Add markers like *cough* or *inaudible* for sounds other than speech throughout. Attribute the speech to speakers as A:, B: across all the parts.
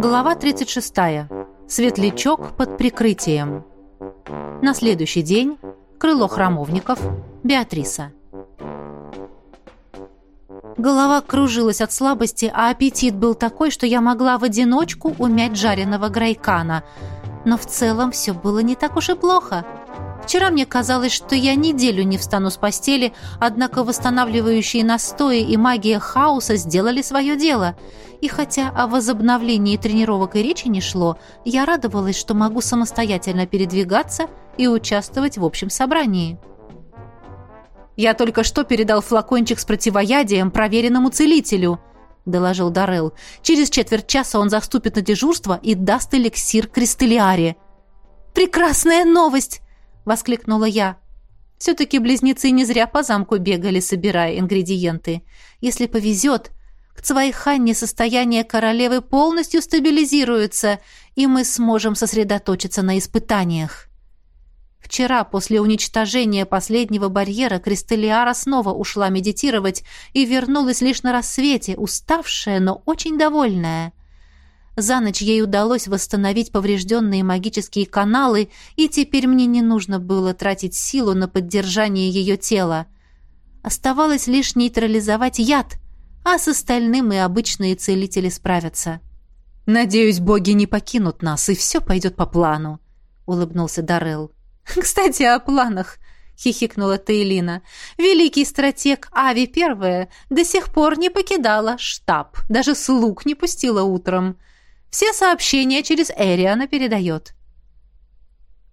A: Глава 36. Светлячок под прикрытием. На следующий день. Крыло храмовников. Беатриса. Голова кружилась от слабости, а аппетит был такой, что я могла в одиночку умять жареного грайкана. Но в целом все было не так уж и плохо. Вчера мне казалось, что я неделю не встану с постели, однако восстанавливающие настои и магия хаоса сделали свое дело. И хотя о возобновлении тренировок и речи не шло, я радовалась, что могу самостоятельно передвигаться и участвовать в общем собрании. «Я только что передал флакончик с противоядием проверенному целителю», — доложил Дарел. «Через четверть часа он заступит на дежурство и даст эликсир Кристелиаре». «Прекрасная новость!» — воскликнула я. Все-таки близнецы не зря по замку бегали, собирая ингредиенты. Если повезет, к Цвайханне состояние королевы полностью стабилизируется, и мы сможем сосредоточиться на испытаниях. Вчера, после уничтожения последнего барьера, Кристалиара снова ушла медитировать и вернулась лишь на рассвете, уставшая, но очень довольная. За ночь ей удалось восстановить поврежденные магические каналы, и теперь мне не нужно было тратить силу на поддержание ее тела. Оставалось лишь нейтрализовать яд, а с остальным и обычные целители справятся. «Надеюсь, боги не покинут нас, и все пойдет по плану», — улыбнулся Дарел. *laughs* «Кстати, о планах», — хихикнула Тейлина. «Великий стратег Ави Первая до сих пор не покидала штаб, даже слуг не пустила утром». Все сообщения через Эриана передает».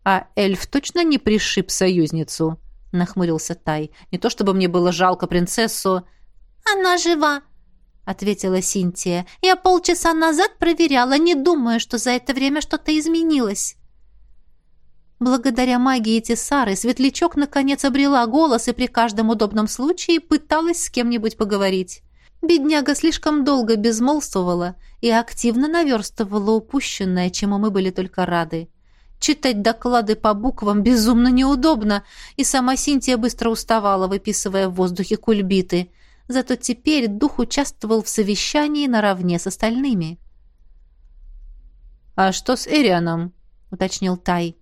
A: «А эльф точно не пришиб союзницу?» — нахмурился Тай. «Не то чтобы мне было жалко принцессу».
B: «Она жива», — ответила Синтия. «Я полчаса назад проверяла, не думая, что за это время что-то изменилось».
A: Благодаря магии Тесары Светлячок наконец обрела голос и при каждом удобном случае пыталась с кем-нибудь поговорить. Бедняга слишком долго безмолвствовала и активно наверстывала упущенное, чему мы были только рады. Читать доклады по буквам безумно неудобно, и сама Синтия быстро уставала, выписывая в воздухе кульбиты. Зато теперь дух участвовал в совещании наравне с остальными. «А что с Эрианом?» — уточнил Тай.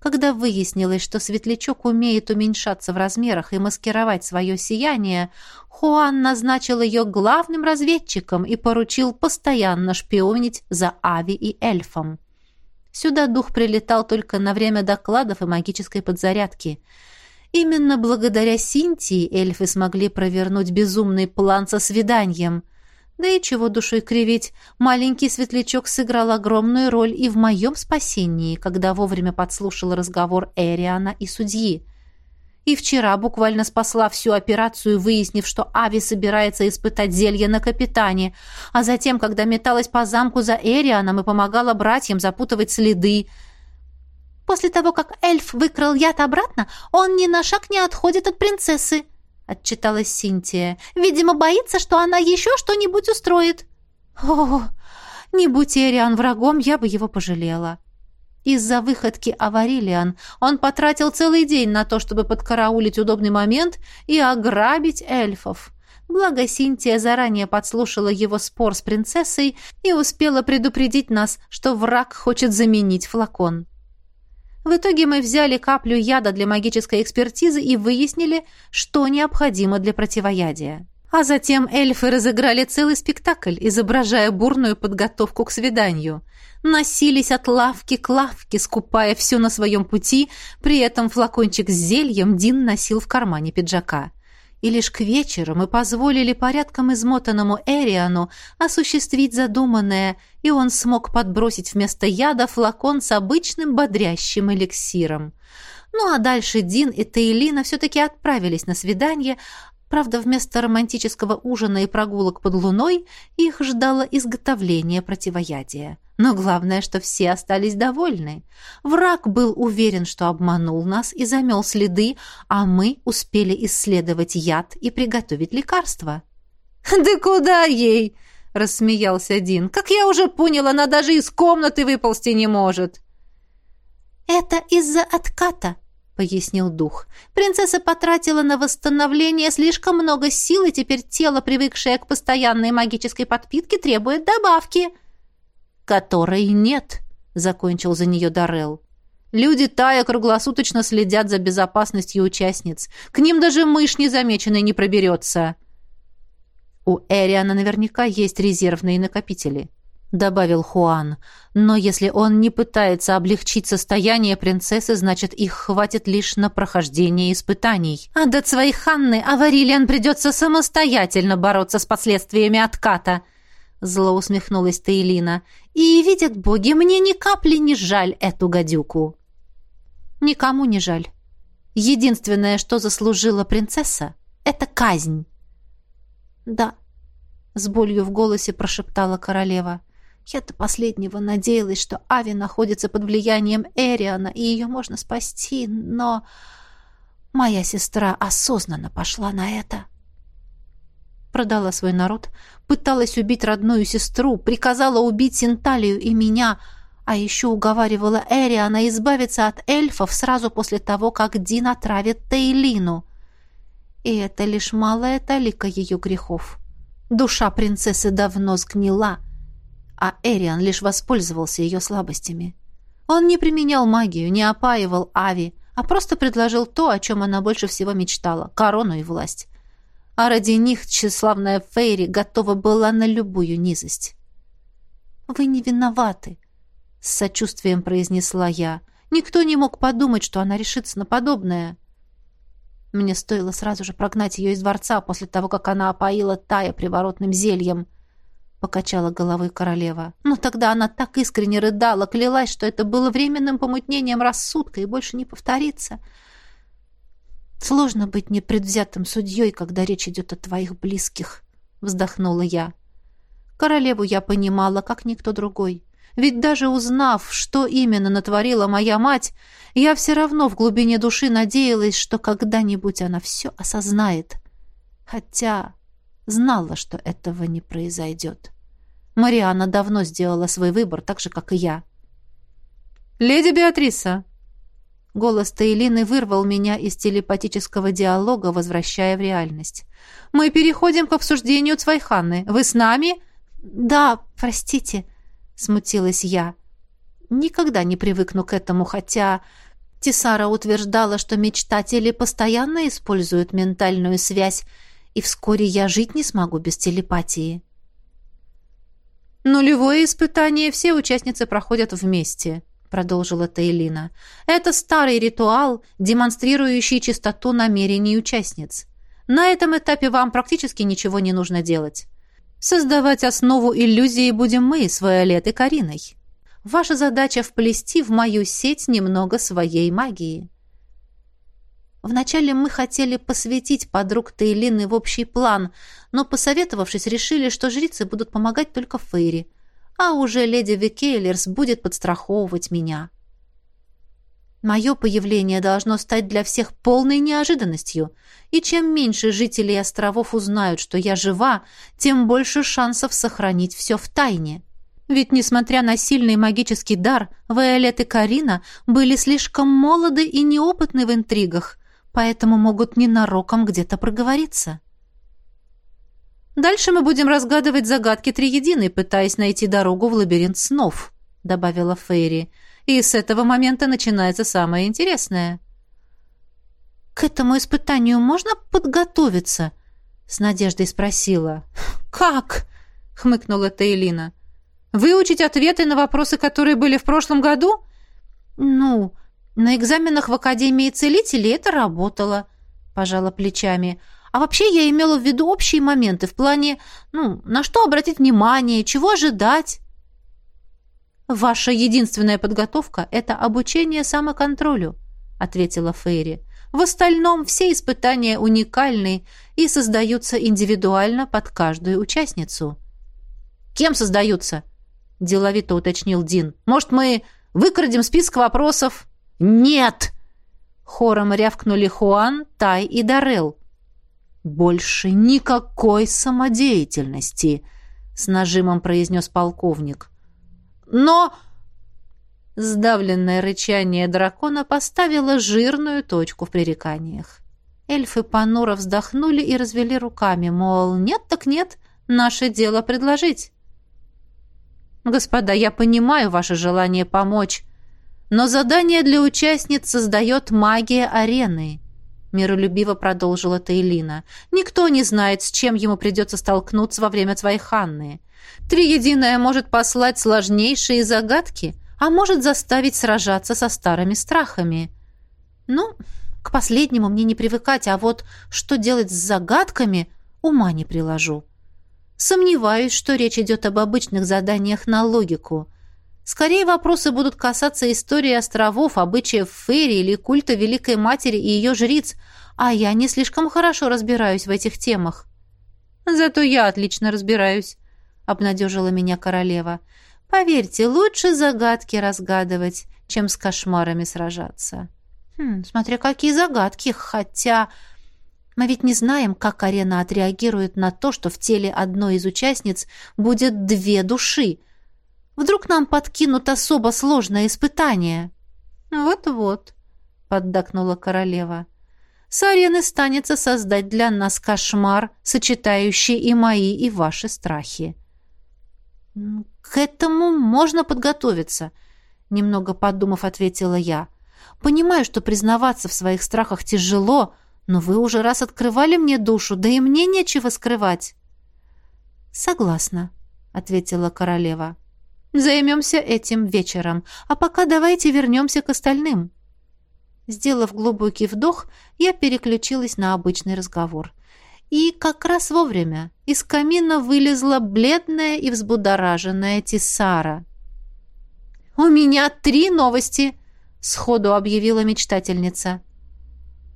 A: Когда выяснилось, что светлячок умеет уменьшаться в размерах и маскировать свое сияние, Хуан назначил ее главным разведчиком и поручил постоянно шпионить за Ави и эльфом. Сюда дух прилетал только на время докладов и магической подзарядки. Именно благодаря Синтии эльфы смогли провернуть безумный план со свиданием. Да и чего душой кривить, маленький светлячок сыграл огромную роль и в моем спасении, когда вовремя подслушал разговор Эриана и судьи. И вчера буквально спасла всю операцию, выяснив, что Ави собирается испытать зелье на капитане, а затем, когда металась по замку за Эрианом и помогала братьям запутывать следы.
B: После того, как эльф выкрал яд обратно, он ни на шаг не отходит от принцессы, отчиталась Синтия. «Видимо, боится, что она еще что-нибудь устроит».
A: «О, не будь Эриан врагом, я бы его пожалела». Из-за выходки Аварилиан он потратил целый день на то, чтобы подкараулить удобный момент и ограбить эльфов. Благо Синтия заранее подслушала его спор с принцессой и успела предупредить нас, что враг хочет заменить флакон. В итоге мы взяли каплю яда для магической экспертизы и выяснили, что необходимо для противоядия. А затем эльфы разыграли целый спектакль, изображая бурную подготовку к свиданию. Носились от лавки к лавке, скупая все на своем пути, при этом флакончик с зельем Дин носил в кармане пиджака и лишь к вечеру мы позволили порядком измотанному Эриану осуществить задуманное, и он смог подбросить вместо яда флакон с обычным бодрящим эликсиром. Ну а дальше Дин и Тейлина все-таки отправились на свидание, правда, вместо романтического ужина и прогулок под луной их ждало изготовление противоядия. Но главное, что все остались довольны. Враг был уверен, что обманул нас и замел следы, а мы успели исследовать яд и приготовить лекарство.
C: «Да куда ей?» — рассмеялся Дин. «Как я уже понял, она даже из комнаты выползти не может».
B: «Это из-за отката», — пояснил дух. «Принцесса потратила на восстановление слишком много сил, и теперь тело, привыкшее к постоянной магической подпитке, требует добавки».
C: которой нет», — закончил за нее Дарел. «Люди Тая круглосуточно следят за безопасностью участниц. К ним даже мышь незамеченной не проберется». «У Эриана наверняка есть резервные накопители», — добавил Хуан. «Но если он не пытается облегчить состояние принцессы, значит, их хватит лишь на прохождение испытаний. А до своей Ханны Аварилиан придется самостоятельно бороться с последствиями отката», — зло усмехнулась Таилина. «И, видят боги, мне ни капли не жаль эту гадюку». «Никому не жаль. Единственное, что заслужила принцесса, — это казнь». «Да», — с болью в голосе прошептала королева. Я до последнего надеялась, что Ави находится под влиянием Эриана, и ее можно спасти, но... Моя сестра осознанно пошла на это. Продала свой народ, пыталась убить родную сестру, приказала убить Синталию и меня, а еще уговаривала Эриана избавиться от эльфов сразу после того, как Дин отравит Тейлину. И это лишь малая талика ее грехов. Душа принцессы давно сгнила — а Эриан лишь воспользовался ее слабостями. Он не применял магию, не опаивал Ави, а просто предложил то, о чем она больше всего мечтала — корону и власть. А ради них тщеславная Фейри готова была на любую низость. «Вы не виноваты», — с сочувствием произнесла я. «Никто не мог подумать, что она решится на подобное». Мне стоило сразу же прогнать ее из дворца после того, как она опоила Тая приворотным зельем —— покачала головой королева. «Но тогда она так искренне рыдала, клялась, что это было временным помутнением рассудка и больше не повторится. Сложно быть непредвзятым судьей, когда речь идет о твоих близких», — вздохнула я. Королеву я понимала, как никто другой. Ведь даже узнав, что именно натворила моя мать, я все равно в глубине души надеялась, что когда-нибудь она все осознает. Хотя знала, что этого не произойдет. Мариана давно сделала свой выбор, так же, как и я. «Леди Беатриса!» Голос Таилины вырвал меня из телепатического диалога, возвращая в реальность. «Мы переходим к обсуждению Цвайханны. Вы с нами?» «Да, простите», — смутилась я. «Никогда не привыкну к этому, хотя...» Тисара утверждала, что мечтатели постоянно используют ментальную связь, и вскоре я жить не смогу без телепатии. «Нулевое испытание все участницы проходят вместе», — продолжила Тейлина. «Это старый ритуал, демонстрирующий чистоту намерений участниц. На этом этапе вам практически ничего не нужно делать. Создавать основу иллюзии будем мы с Виолет и Кариной. Ваша задача вплести в мою сеть немного своей магии». Вначале мы хотели посвятить подруг Тейлины в общий план, но, посоветовавшись, решили, что жрицы будут помогать только Фейри, а уже леди Викейлерс будет подстраховывать меня. Мое появление должно стать для всех полной неожиданностью, и чем меньше жителей островов узнают, что я жива, тем больше шансов сохранить все в тайне. Ведь, несмотря на сильный магический дар, Виолет и Карина были слишком молоды и неопытны в интригах, поэтому могут ненароком где-то проговориться. «Дальше мы будем разгадывать загадки Триединой, пытаясь найти дорогу в лабиринт снов», — добавила Фейри. «И с этого момента начинается самое интересное». «К этому испытанию можно подготовиться?» — с надеждой спросила. «Как?» — хмыкнула Тейлина. «Выучить ответы на вопросы, которые были в прошлом году?» «Ну, на экзаменах в Академии целителей это работало, пожала плечами. А вообще я имела в виду общие моменты в плане, ну, на что обратить внимание, чего ожидать. Ваша единственная подготовка это обучение самоконтролю, ответила Фейри. В остальном все испытания уникальны и создаются индивидуально под каждую участницу. Кем создаются? деловито уточнил Дин. Может, мы выкрадем список вопросов? «Нет!» Хором рявкнули Хуан, Тай и Дарел. «Больше никакой самодеятельности!» С нажимом произнес полковник. «Но...» Сдавленное рычание дракона поставило жирную точку в пререканиях. Эльфы понуро вздохнули и развели руками, мол, нет так нет, наше дело предложить. Господа, я понимаю ваше желание помочь, но задание для участниц создает магия арены. Миролюбиво продолжила Тейлина. Никто не знает, с чем ему придется столкнуться во время твоей Ханны. Триединая может послать сложнейшие загадки, а может заставить сражаться со старыми страхами. Ну, к последнему мне не привыкать, а вот что делать с загадками, ума не приложу. Сомневаюсь, что речь идет об обычных заданиях на логику. Скорее вопросы будут касаться истории островов, обычаев Ферри или культа Великой Матери и ее жриц, а я не слишком хорошо разбираюсь в этих темах. Зато я отлично разбираюсь, обнадежила меня королева. Поверьте, лучше загадки разгадывать, чем с кошмарами сражаться. Хм, смотря какие загадки, хотя мы ведь не знаем, как арена отреагирует на то, что в теле одной из участниц будет две души. Вдруг нам подкинут особо сложное испытание. Вот-вот, поддакнула королева. С арены станется создать для нас кошмар, сочетающий и мои, и ваши страхи. К этому можно подготовиться, немного подумав, ответила я. Понимаю, что признаваться в своих страхах тяжело, но вы уже раз открывали мне душу, да и мне нечего скрывать. Согласна, ответила королева. Займемся этим вечером, а пока давайте вернемся к остальным. Сделав глубокий вдох, я переключилась на обычный разговор. И как раз вовремя из камина вылезла бледная и взбудораженная Тисара. «У меня три новости!» — сходу объявила мечтательница.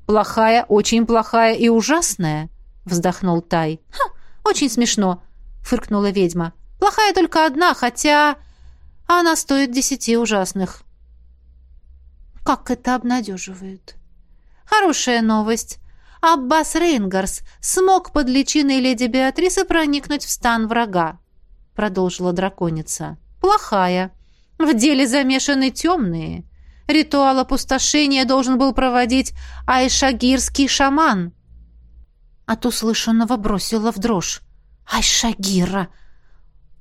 C: «Плохая, очень плохая и ужасная», — вздохнул Тай. «Ха, очень смешно», — фыркнула ведьма. «Плохая только одна, хотя она стоит десяти ужасных». «Как это обнадеживает!» «Хорошая новость. Аббас Рейнгарс смог под личиной леди Беатрисы проникнуть в стан врага», — продолжила драконица. «Плохая. В деле замешаны темные». Ритуал опустошения должен был проводить айшагирский шаман. От услышанного бросила в дрожь. Айшагира!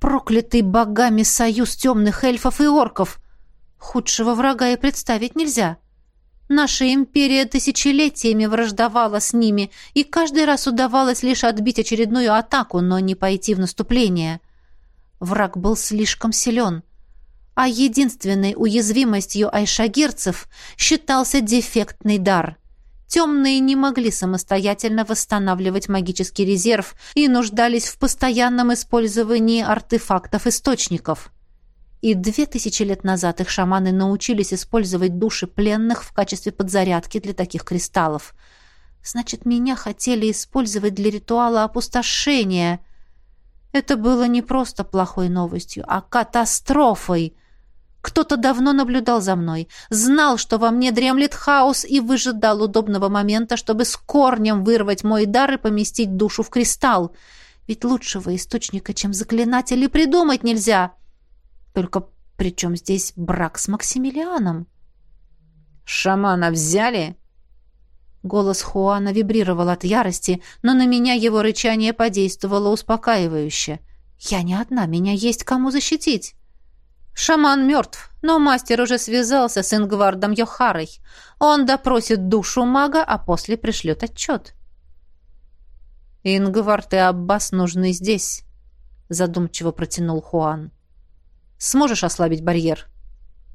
C: Проклятый богами союз темных эльфов и орков! Худшего врага и представить нельзя. Наша империя тысячелетиями враждовала с ними, и каждый раз удавалось лишь отбить очередную атаку, но не пойти в наступление. Враг был слишком силен — а единственной уязвимостью айшагирцев считался дефектный дар. Темные не могли самостоятельно восстанавливать магический резерв и нуждались в постоянном использовании артефактов-источников. И две тысячи лет назад их шаманы научились использовать души пленных в качестве подзарядки для таких кристаллов. Значит, меня хотели использовать для ритуала опустошения. Это было не просто плохой новостью, а катастрофой — кто-то давно наблюдал за мной, знал, что во мне дремлет хаос и выжидал удобного момента, чтобы с корнем вырвать мой дар и поместить душу в кристалл. Ведь лучшего источника, чем заклинатель, и придумать нельзя. Только при чем здесь брак с Максимилианом? «Шамана взяли?» Голос Хуана вибрировал от ярости, но на меня его рычание подействовало успокаивающе. «Я не одна, меня есть кому защитить». Шаман мертв, но мастер уже связался с Ингвардом Йохарой. Он допросит душу мага, а после пришлет отчет. «Ингвард и Аббас нужны здесь», — задумчиво протянул Хуан. «Сможешь ослабить барьер?»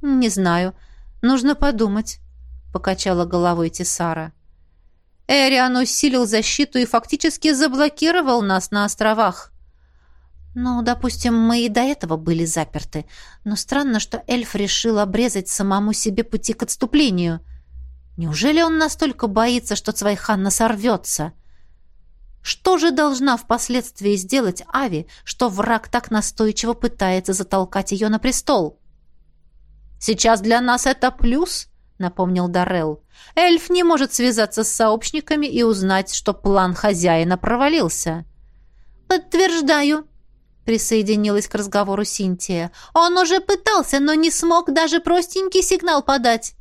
C: «Не знаю. Нужно подумать», — покачала головой Тесара. «Эриан усилил защиту и фактически заблокировал нас на островах. Ну, допустим, мы и до этого были заперты. Но странно, что эльф решил обрезать самому себе пути к отступлению. Неужели он настолько боится, что Цвайханна сорвется? Что же должна впоследствии сделать Ави, что враг так настойчиво пытается затолкать ее на престол? «Сейчас для нас это плюс», — напомнил Дарел. «Эльф не может связаться с сообщниками и узнать, что план хозяина провалился». «Подтверждаю», присоединилась к разговору Синтия. «Он уже пытался, но не смог даже простенький сигнал подать».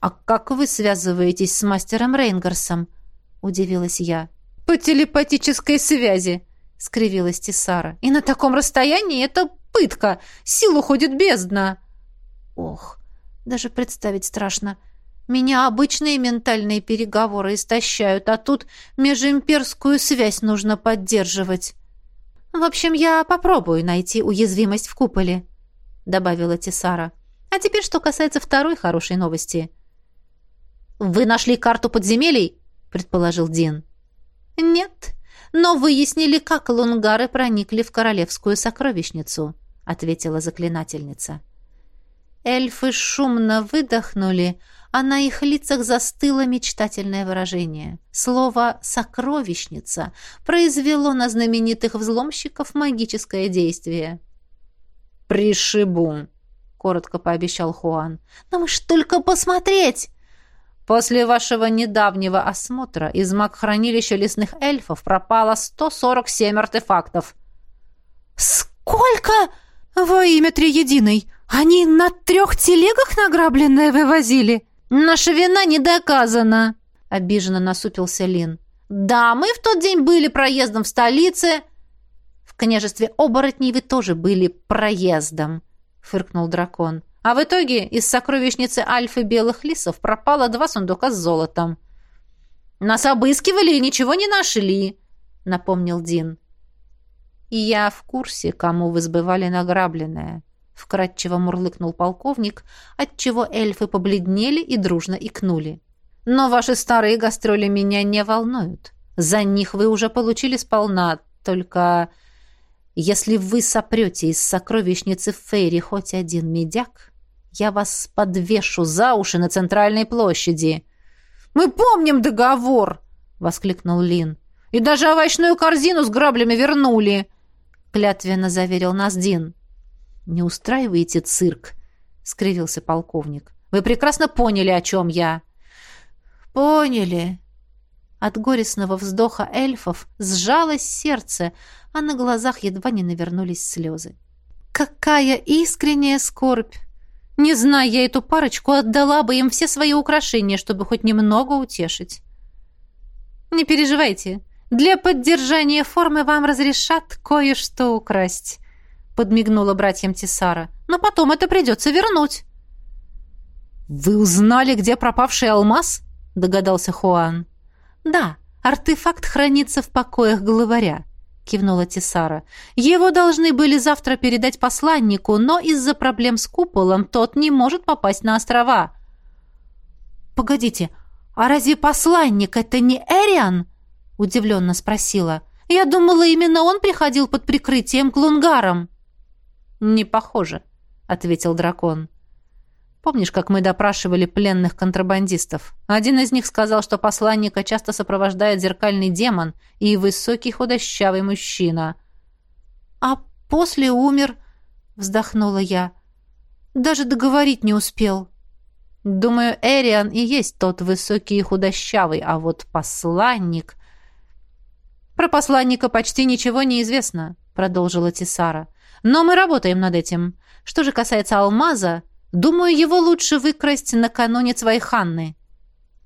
C: «А как вы связываетесь с мастером Рейнгарсом?» — удивилась я. «По телепатической связи», — скривилась Тисара. «И на таком расстоянии это Пытка! Сил уходит бездна!»
A: «Ох, даже представить страшно. Меня обычные ментальные переговоры истощают, а тут межимперскую связь нужно поддерживать. В общем, я попробую найти уязвимость в куполе», — добавила Тесара. «А теперь, что касается второй хорошей новости».
C: «Вы нашли карту подземелий?» — предположил Дин.
A: «Нет, но выяснили, как лунгары проникли в королевскую сокровищницу», — ответила заклинательница. Эльфы шумно выдохнули, а на их лицах застыло мечтательное выражение. Слово «сокровищница» произвело на знаменитых взломщиков магическое действие.
C: «Пришибу», — коротко пообещал Хуан.
A: «Но мы ж только посмотреть!»
C: После вашего недавнего осмотра из маг-хранилища лесных эльфов пропало 147 артефактов.
A: Сколько?
C: Во имя Триединой! Они на трех телегах награбленное вывозили? Наша вина не доказана, обиженно насупился Лин.
A: Да, мы в тот день были проездом в столице. В княжестве оборотней вы тоже были проездом, фыркнул дракон. А в итоге из сокровищницы Альфы Белых Лисов пропало два сундука с золотом. «Нас обыскивали и ничего не нашли», — напомнил Дин.
C: «И я в курсе, кому вы сбывали награбленное», — вкратчиво мурлыкнул полковник, отчего эльфы побледнели и дружно икнули. «Но ваши старые гастроли меня не волнуют. За них вы уже получили сполна, только если вы сопрете из сокровищницы Фейри хоть один медяк, я вас подвешу за уши на центральной площади.
A: Мы помним договор, воскликнул Лин. И даже овощную корзину с граблями вернули, клятвенно заверил нас Дин.
C: Не устраивайте цирк, скривился полковник. Вы прекрасно поняли, о чем я.
A: Поняли. От горестного вздоха эльфов сжалось сердце, а на глазах едва не навернулись слезы. Какая искренняя скорбь! Не зная я эту парочку, отдала бы им все свои украшения, чтобы хоть немного утешить. Не переживайте. Для поддержания формы вам разрешат кое-что украсть, подмигнула братьям Тисара. Но потом это придется вернуть.
C: Вы узнали, где пропавший алмаз? догадался Хуан.
A: Да, артефакт хранится в покоях главаря. — кивнула Тисара. «Его должны были завтра передать посланнику, но из-за проблем с куполом тот не может попасть на острова». «Погодите, а разве посланник — это не Эриан?» — удивленно спросила. «Я думала, именно он приходил под прикрытием к лунгарам».
C: «Не похоже», — ответил дракон. Помнишь, как мы допрашивали пленных контрабандистов? Один из них сказал, что посланника часто сопровождает зеркальный демон и высокий худощавый мужчина.
A: «А после умер», — вздохнула я. «Даже договорить не успел».
C: «Думаю, Эриан и есть тот высокий и худощавый, а вот посланник...» «Про посланника почти ничего не известно», — продолжила Тисара. «Но мы работаем над этим. Что же касается алмаза, Думаю, его лучше выкрасть накануне своей Ханны».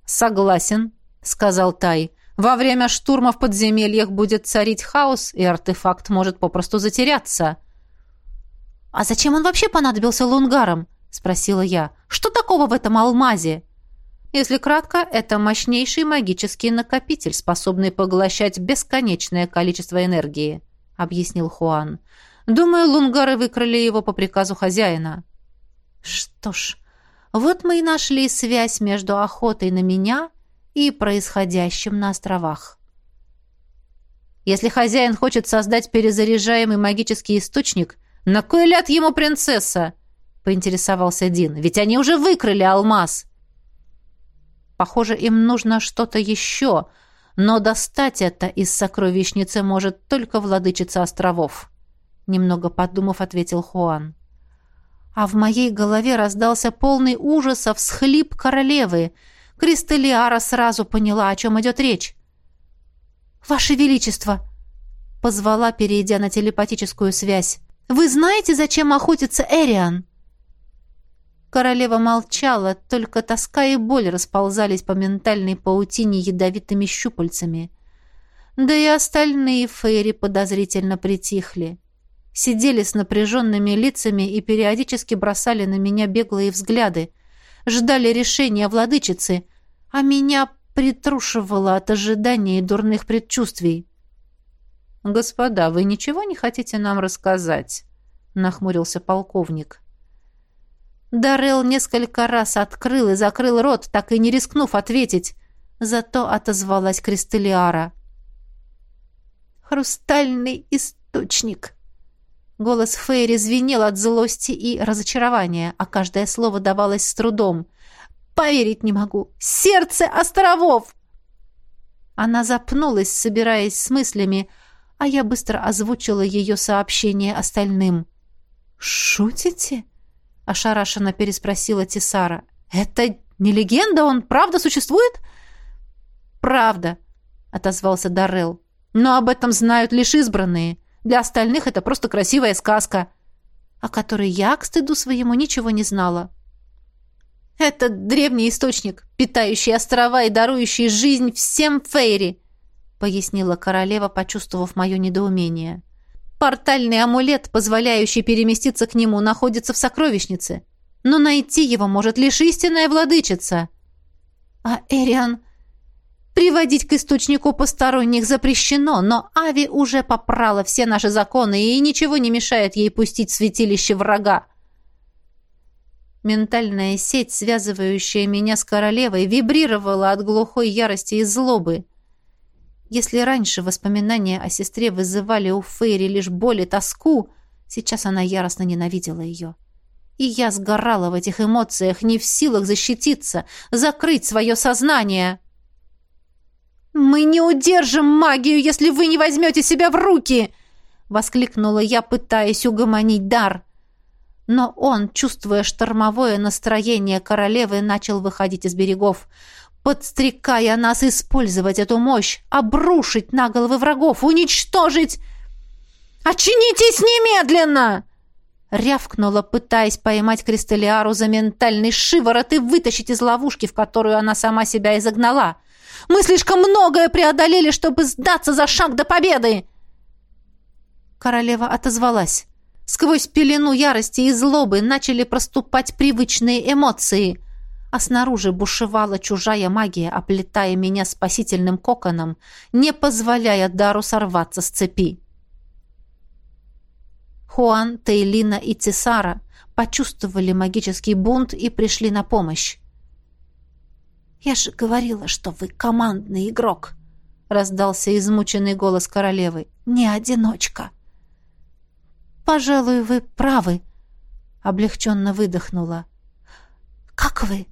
C: «Согласен», — сказал Тай. «Во время штурма в подземельях будет царить хаос, и артефакт может попросту затеряться».
A: «А зачем он вообще понадобился лунгарам?» — спросила я. «Что такого в этом алмазе?»
C: Если кратко, это мощнейший магический накопитель, способный поглощать бесконечное количество энергии, объяснил Хуан. Думаю, лунгары выкрали его по приказу хозяина.
A: Что ж, вот мы и нашли связь между охотой на меня и происходящим на островах.
C: Если хозяин хочет создать перезаряжаемый магический источник, на кой ляд ему принцесса? поинтересовался Дин. Ведь они уже выкрали алмаз. Похоже, им нужно что-то еще, но достать это из сокровищницы может только владычица островов. Немного подумав, ответил Хуан
A: а в моей голове раздался полный ужаса всхлип королевы. Кристалиара сразу поняла, о чем идет речь. «Ваше Величество!» — позвала, перейдя на телепатическую связь. «Вы знаете, зачем охотится Эриан?» Королева молчала, только тоска и боль расползались по ментальной паутине ядовитыми щупальцами. Да и остальные фейри подозрительно притихли.
C: Сидели с напряженными лицами и периодически бросали на меня беглые взгляды, ждали решения владычицы, а меня притрушивало от ожидания и дурных предчувствий. «Господа, вы ничего не хотите нам рассказать?» — нахмурился полковник. Дарел несколько раз открыл и закрыл рот, так и не рискнув ответить. Зато отозвалась Кристалиара. «Хрустальный источник!» Голос Фейри звенел от злости и разочарования, а каждое слово давалось с трудом. «Поверить не могу! Сердце островов!» Она запнулась, собираясь с мыслями, а я быстро озвучила ее сообщение остальным. «Шутите?» — ошарашенно переспросила Тисара. «Это не легенда? Он правда существует?» «Правда», — отозвался Даррелл. «Но об этом знают лишь избранные. Для остальных это просто красивая сказка, о которой я, к стыду своему, ничего не знала». «Это древний источник, питающий острова и дарующий жизнь всем Фейри», — пояснила королева, почувствовав мое недоумение. «Портальный амулет, позволяющий переместиться к нему, находится в сокровищнице, но найти его может лишь истинная владычица». «А Эриан Приводить к источнику посторонних запрещено, но Ави уже попрала все наши законы, и ничего не мешает ей пустить святилище врага. Ментальная сеть, связывающая меня с королевой, вибрировала от глухой ярости и злобы. Если раньше воспоминания о сестре вызывали у Фейри лишь боль и тоску, сейчас она яростно ненавидела ее. И я сгорала в этих эмоциях, не в силах защититься, закрыть свое сознание. «Мы не удержим магию, если вы не возьмете себя в руки!» — воскликнула я, пытаясь угомонить дар. Но он, чувствуя штормовое настроение королевы, начал выходить из берегов, подстрекая нас использовать эту мощь, обрушить на головы врагов, уничтожить... «Очинитесь немедленно!» Рявкнула, пытаясь поймать Кристалиару за ментальный шиворот и вытащить из ловушки, в которую она сама себя изогнала. Мы слишком многое преодолели, чтобы сдаться за шаг до победы!» Королева отозвалась. Сквозь пелену ярости и злобы начали проступать привычные эмоции, а снаружи бушевала чужая магия, оплетая меня спасительным коконом, не позволяя дару сорваться с цепи. Хуан, Тейлина и Цесара почувствовали магический бунт и пришли на помощь. «Я же говорила, что вы командный игрок!» — раздался измученный голос королевы. «Не одиночка!» «Пожалуй, вы правы!» — облегченно выдохнула. «Как вы?»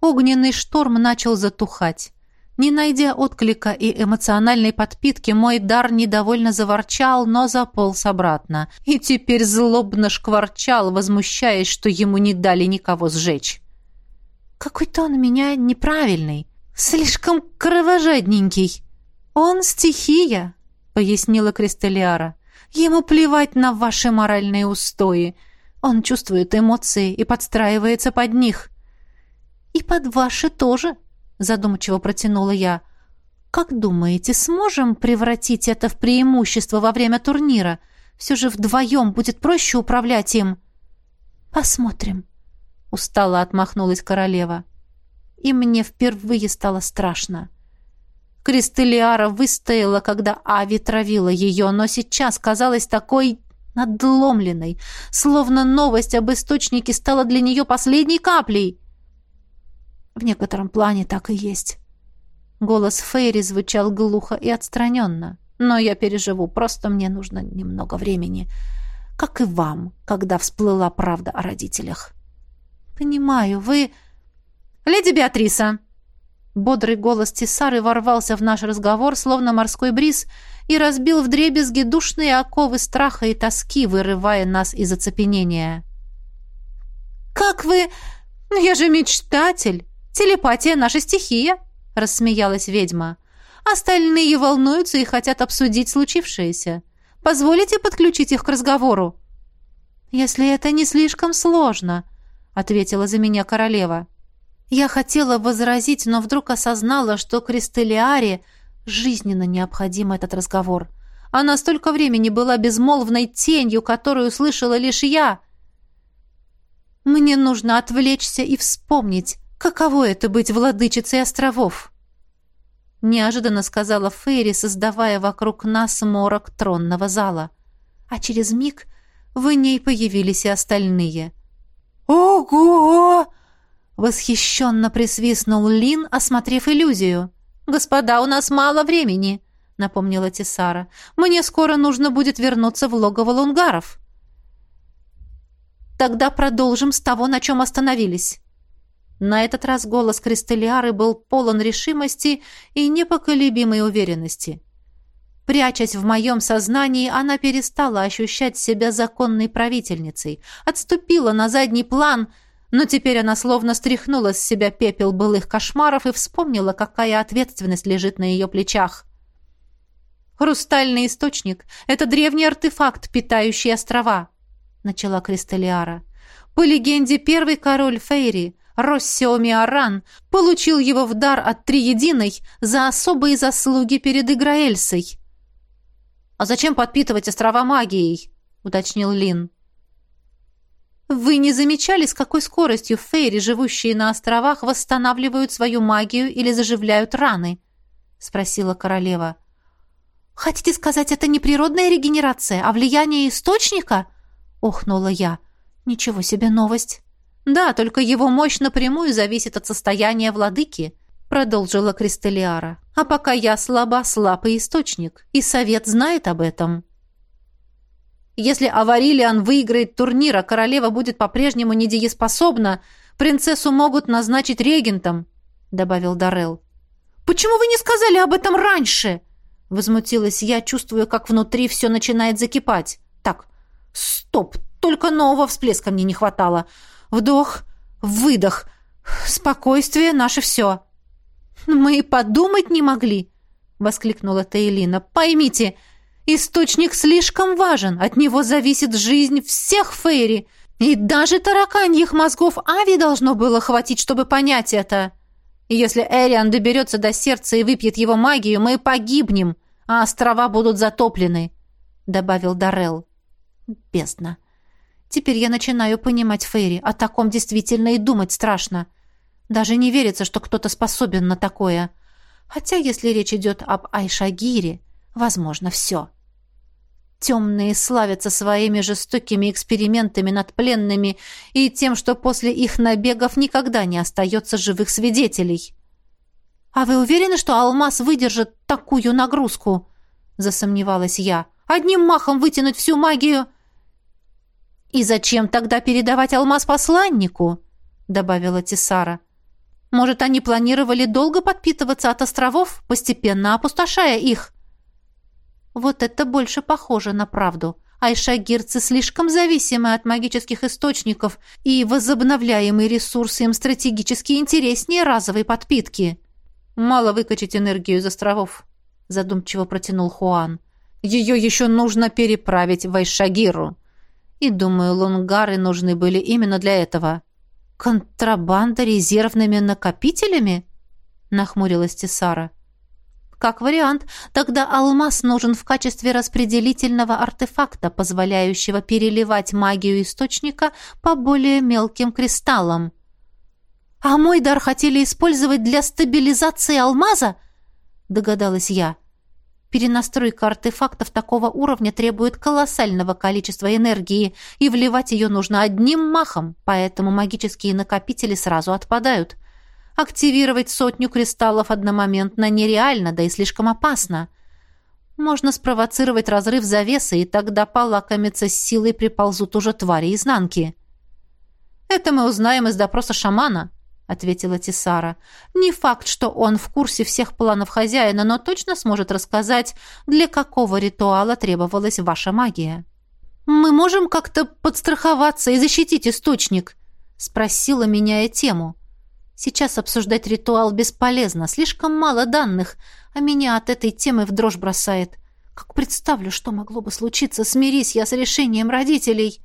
C: Огненный шторм начал затухать. Не найдя отклика и эмоциональной подпитки, мой дар недовольно заворчал, но заполз обратно. И теперь злобно шкварчал, возмущаясь, что ему не дали никого сжечь. Какой-то он меня неправильный, слишком кровожадненький. Он стихия, пояснила Кристалиара. Ему плевать на ваши моральные устои. Он чувствует эмоции и подстраивается под них. И под ваши тоже, задумчиво протянула я. Как думаете, сможем превратить это в преимущество во время турнира? Все же вдвоем будет проще управлять им. Посмотрим. — устало отмахнулась королева. И мне впервые стало страшно. Кристелиара выстояла, когда Ави травила ее, но сейчас казалась такой надломленной, словно новость об источнике стала для нее последней каплей. В некотором плане так и есть. Голос Фейри звучал глухо и отстраненно. Но я переживу, просто мне нужно немного времени. Как и вам, когда всплыла правда о родителях. «Понимаю, вы...» «Леди Беатриса!» Бодрый голос Тесары ворвался в наш разговор, словно морской бриз, и разбил вдребезги душные оковы страха и тоски, вырывая нас из оцепенения. «Как вы... Я же мечтатель! Телепатия — наша стихия!» — рассмеялась ведьма. «Остальные волнуются и хотят обсудить случившееся. Позволите подключить их к разговору?» «Если это не слишком сложно», ответила за меня королева. Я хотела возразить, но вдруг осознала, что Кристелиаре жизненно необходим этот разговор. Она столько времени была безмолвной тенью, которую слышала лишь я. Мне нужно отвлечься и вспомнить, каково это быть владычицей островов. Неожиданно сказала Фейри, создавая вокруг нас морок тронного зала. А через миг в ней появились и остальные.
A: «Ого!»
C: — восхищенно присвистнул Лин, осмотрев иллюзию. «Господа, у нас мало времени», — напомнила Тисара. «Мне скоро нужно будет вернуться в логово лунгаров». «Тогда продолжим с того, на чем остановились». На этот раз голос Кристалиары был полон решимости и непоколебимой уверенности. Прячась в моем сознании, она перестала ощущать себя законной правительницей, отступила на задний план — но теперь она словно стряхнула с себя пепел былых кошмаров и вспомнила, какая ответственность лежит на ее плечах. «Хрустальный источник — это древний артефакт, питающий острова», — начала Кристалиара. «По легенде, первый король Фейри, Россиоми Аран, получил его в дар от Триединой за особые заслуги перед Играэльсой». «А зачем подпитывать острова магией?» — уточнил Лин. Вы не замечали, с какой скоростью фейри, живущие на островах, восстанавливают свою магию или заживляют раны? спросила королева. Хотите сказать, это не природная регенерация, а влияние источника? охнула я. Ничего себе новость. Да, только его мощь напрямую зависит от состояния владыки, продолжила Кристалиара. А пока я слаба, слаб и источник, и совет знает об этом. Если Аварилиан выиграет турнир, а королева будет по-прежнему недееспособна, принцессу могут назначить регентом», — добавил Дарел. «Почему вы не сказали об этом раньше?» Возмутилась я, чувствуя, как внутри все начинает закипать. «Так, стоп, только нового всплеска мне не хватало. Вдох, выдох, спокойствие — наше все». «Мы и подумать не могли», — воскликнула Тейлина. «Поймите, — Источник слишком важен, от него зависит жизнь всех Фейри. И даже тараканьих мозгов Ави должно было хватить, чтобы понять это. Если Эриан доберется до сердца и выпьет его магию, мы погибнем, а острова будут затоплены», — добавил Дарел. «Бездна. Теперь я начинаю понимать Фейри. О таком действительно и думать страшно. Даже не верится, что кто-то способен на такое. Хотя, если речь идет об Айшагире, возможно, все». Темные славятся своими жестокими экспериментами над пленными и тем, что после их набегов никогда не остается живых свидетелей. «А вы уверены, что алмаз выдержит такую нагрузку?» — засомневалась я. «Одним махом вытянуть всю магию...» «И зачем тогда передавать алмаз посланнику?» — добавила Тисара. «Может, они планировали долго подпитываться от островов, постепенно опустошая их?» Вот это больше похоже на правду. Айшагирцы слишком зависимы от магических источников, и возобновляемый ресурс им стратегически интереснее разовой подпитки. «Мало выкачать энергию из островов», — задумчиво протянул Хуан. «Ее еще нужно переправить в Айшагиру. И, думаю, лунгары нужны были именно для этого». «Контрабанда резервными накопителями?» — нахмурилась Тесара. Как вариант, тогда алмаз нужен в качестве распределительного артефакта, позволяющего переливать магию источника по более мелким кристаллам. «А мой дар хотели использовать для стабилизации алмаза?» — догадалась я. Перенастройка артефактов такого уровня требует колоссального количества энергии, и вливать ее нужно одним махом, поэтому магические накопители сразу отпадают — Активировать сотню кристаллов одномоментно нереально, да и слишком опасно. Можно спровоцировать разрыв завесы, и тогда полакомиться с силой приползут уже твари изнанки. «Это мы узнаем из допроса шамана», — ответила Тисара. «Не факт, что он в курсе всех планов хозяина, но точно сможет рассказать, для какого ритуала требовалась ваша магия». «Мы можем как-то подстраховаться и защитить источник?» — спросила, меняя тему. Сейчас обсуждать ритуал бесполезно, слишком мало данных, а меня от этой темы в дрожь бросает. Как представлю, что могло бы случиться, смирись я с решением родителей.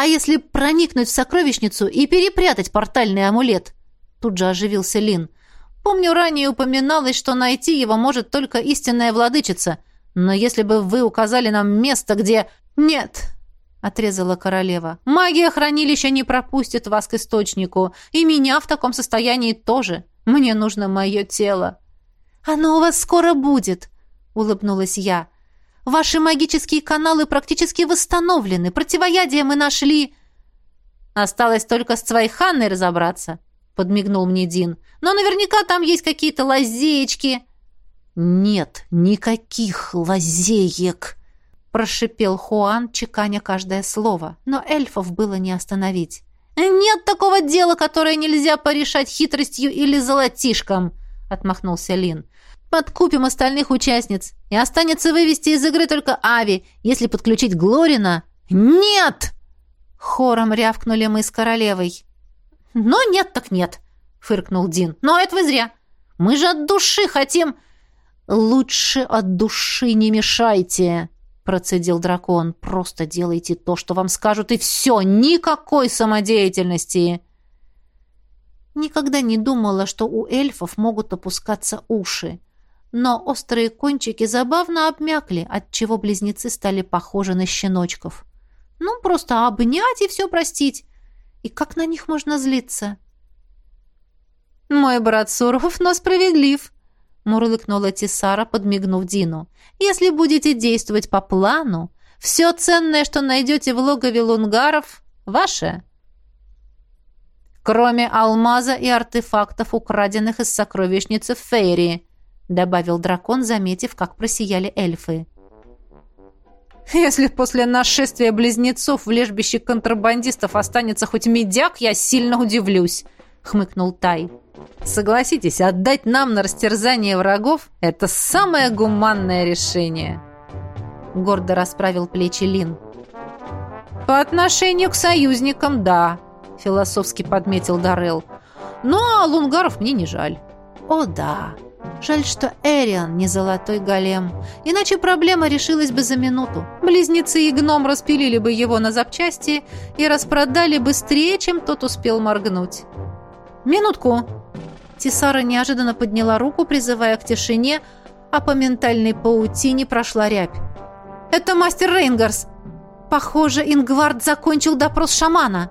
C: А если проникнуть в сокровищницу и перепрятать портальный амулет? Тут же оживился Лин. Помню, ранее упоминалось, что найти его может только истинная владычица. Но если бы вы указали нам место, где... Нет, отрезала королева. Магия хранилища не пропустит вас к источнику. И меня в таком состоянии тоже. Мне нужно мое тело.
A: Оно у вас скоро будет, улыбнулась я. Ваши магические каналы практически восстановлены. Противоядие мы нашли.
C: Осталось только с Цвайханной разобраться, подмигнул мне Дин. Но наверняка там есть какие-то лазеечки.
A: Нет, никаких лазеек, прошипел Хуан, чеканя каждое слово, но эльфов было не остановить.
C: Нет такого дела, которое нельзя порешать хитростью или золотишком, отмахнулся Лин. Подкупим остальных участниц, и останется вывести из игры только Ави, если подключить Глорина. Нет! Хором рявкнули мы с королевой. «Но нет так нет», — фыркнул Дин. «Но это вы зря. Мы же от души хотим...»
A: «Лучше от души не мешайте», — процедил дракон. «Просто делайте то, что вам скажут, и все. Никакой самодеятельности». Никогда не думала, что у эльфов могут опускаться уши. Но острые кончики забавно обмякли, отчего близнецы стали похожи на щеночков. Ну, просто обнять и все простить. И как на них можно злиться?
C: «Мой брат суров, но справедлив», — мурлыкнула Тисара, подмигнув Дину. «Если будете действовать по плану, все ценное, что найдете в логове лунгаров, ваше». «Кроме алмаза и артефактов, украденных из сокровищницы Фейри», — добавил дракон, заметив, как просияли эльфы. Если после нашествия близнецов в лежбище контрабандистов останется хоть медяк, я сильно удивлюсь», — хмыкнул Тай. «Согласитесь, отдать нам на растерзание врагов — это самое гуманное решение». Гордо расправил плечи Лин. «По отношению к союзникам, да», — философски подметил Дарел. «Но «Ну, а лунгаров мне не жаль».
A: «О, да», Жаль, что Эриан не золотой голем. Иначе проблема решилась бы за минуту.
C: Близнецы и гном распилили бы его на запчасти и распродали быстрее, чем тот успел моргнуть. «Минутку!» Тисара неожиданно подняла руку, призывая к тишине, а по ментальной паутине прошла рябь. «Это мастер Рейнгарс! Похоже, Ингвард закончил допрос шамана!»